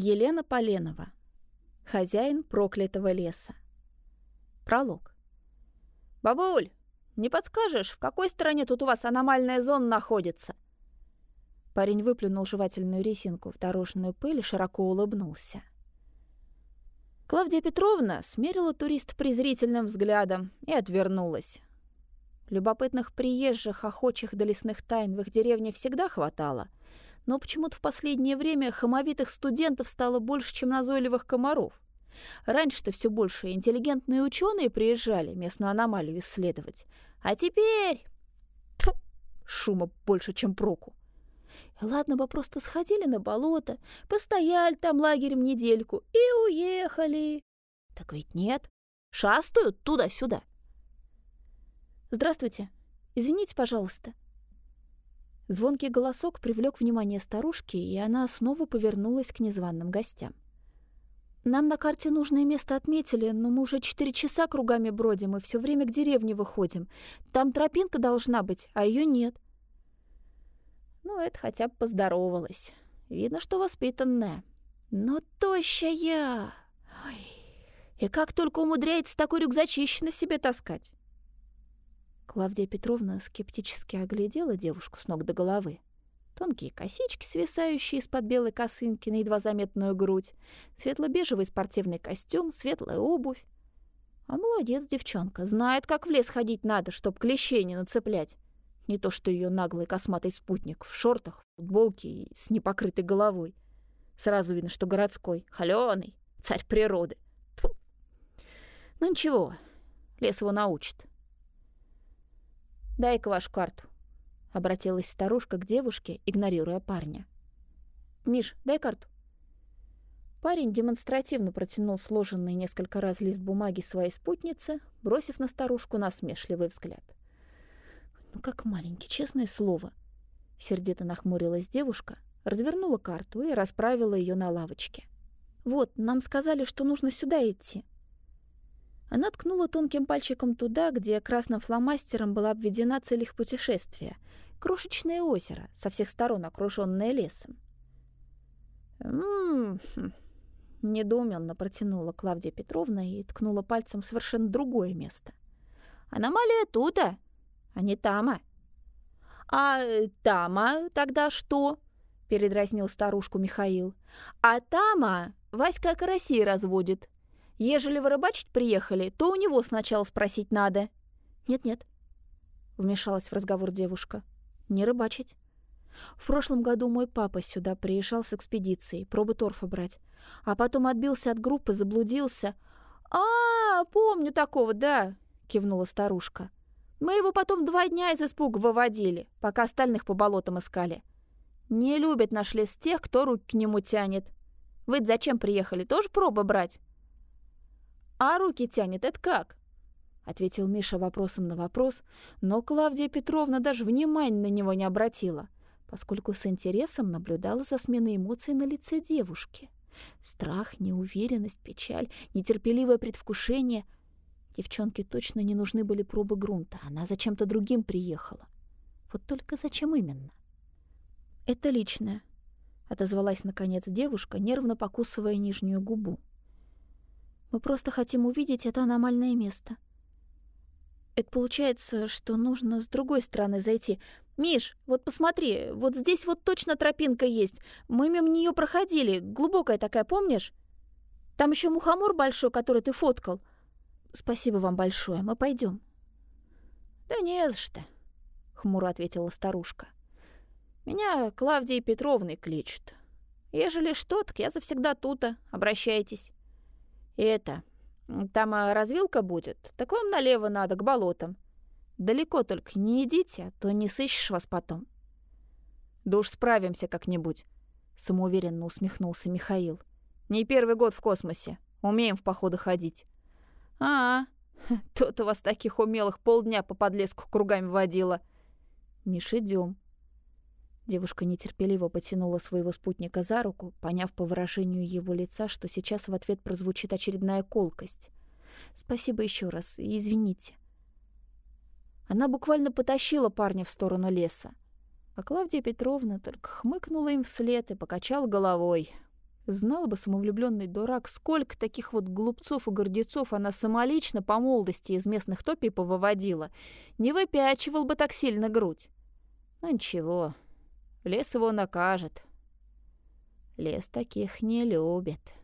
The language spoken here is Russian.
Елена Поленова. Хозяин проклятого леса. Пролог. «Бабуль, не подскажешь, в какой стороне тут у вас аномальная зона находится?» Парень выплюнул жевательную резинку в дорожную пыль и широко улыбнулся. Клавдия Петровна смерила турист презрительным взглядом и отвернулась. Любопытных приезжих, охочих до лесных тайн в их деревне всегда хватало, но почему-то в последнее время хамовитых студентов стало больше, чем назойливых комаров. Раньше-то все больше интеллигентные ученые приезжали местную аномалию исследовать, а теперь... Тьфу, шума больше, чем проку. Ладно бы просто сходили на болото, постояли там лагерем недельку и уехали. Так ведь нет. Шастают туда-сюда. «Здравствуйте. Извините, пожалуйста». Звонкий голосок привлек внимание старушки, и она снова повернулась к незваным гостям. «Нам на карте нужное место отметили, но мы уже четыре часа кругами бродим и все время к деревне выходим. Там тропинка должна быть, а ее нет». Ну, это хотя бы поздоровалась. Видно, что воспитанная. Но тощая! Ой. И как только умудряется такой рюкзачище на себе таскать? Клавдия Петровна скептически оглядела девушку с ног до головы. Тонкие косички, свисающие из-под белой косынки на едва заметную грудь, светло-бежевый спортивный костюм, светлая обувь. А молодец девчонка, знает, как в лес ходить надо, чтоб клещей не нацеплять. Не то что ее наглый косматый спутник в шортах, футболке и с непокрытой головой. Сразу видно, что городской, холёный, царь природы. Фу. Ну ничего, лес его научит. «Дай-ка вашу карту», — обратилась старушка к девушке, игнорируя парня. «Миш, дай карту». Парень демонстративно протянул сложенный несколько раз лист бумаги своей спутнице, бросив на старушку насмешливый взгляд. Ну как маленький, честное слово. Сердито нахмурилась девушка, развернула карту и расправила ее на лавочке. Вот, нам сказали, что нужно сюда идти. Она ткнула тонким пальчиком туда, где красным фломастером была обведена цель их путешествия. Крошечное озеро, со всех сторон окруженное лесом. «М-м-м», недоуменно протянула Клавдия Петровна и ткнула пальцем в совершенно другое место. «Аномалия тута!» а не Тама. «А э, Тама тогда что?» — передразнил старушку Михаил. «А Тама Васька карасей разводит. Ежели вы рыбачить приехали, то у него сначала спросить надо». «Нет-нет», — вмешалась в разговор девушка. «Не рыбачить. В прошлом году мой папа сюда приезжал с экспедицией, пробы торфа брать. А потом отбился от группы, заблудился. «А, помню такого, да», — кивнула старушка. Мы его потом два дня из испуга выводили, пока остальных по болотам искали. Не любят наш лес тех, кто руки к нему тянет. вы зачем приехали, тоже пробы брать?» «А руки тянет, это как?» — ответил Миша вопросом на вопрос, но Клавдия Петровна даже внимания на него не обратила, поскольку с интересом наблюдала за сменой эмоций на лице девушки. Страх, неуверенность, печаль, нетерпеливое предвкушение — Девчонке точно не нужны были пробы грунта. Она зачем-то другим приехала. Вот только зачем именно? «Это личное», — отозвалась наконец девушка, нервно покусывая нижнюю губу. «Мы просто хотим увидеть это аномальное место. Это получается, что нужно с другой стороны зайти. Миш, вот посмотри, вот здесь вот точно тропинка есть. Мы мимо нее проходили, глубокая такая, помнишь? Там еще мухомор большой, который ты фоткал. Спасибо вам большое, мы пойдем. Да не за что, хмуро ответила старушка. Меня Клавдией Петровной кличут. Ежели что, так я завсегда тута, обращайтесь. И это, там а, развилка будет, так вам налево надо, к болотам. Далеко только не идите, а то не сыщешь вас потом. Да уж справимся как-нибудь, самоуверенно усмехнулся Михаил. Не первый год в космосе, умеем в походы ходить. «А, тот у вас таких умелых полдня по подлеску кругами водила». «Миш, идем. Девушка нетерпеливо потянула своего спутника за руку, поняв по выражению его лица, что сейчас в ответ прозвучит очередная колкость. «Спасибо еще раз, и извините». Она буквально потащила парня в сторону леса. А Клавдия Петровна только хмыкнула им вслед и покачала головой. Знал бы самовлюбленный дурак, сколько таких вот глупцов и гордецов она самолично по молодости из местных топий повыводила. Не выпячивал бы так сильно грудь. Но ничего, лес его накажет. Лес таких не любит.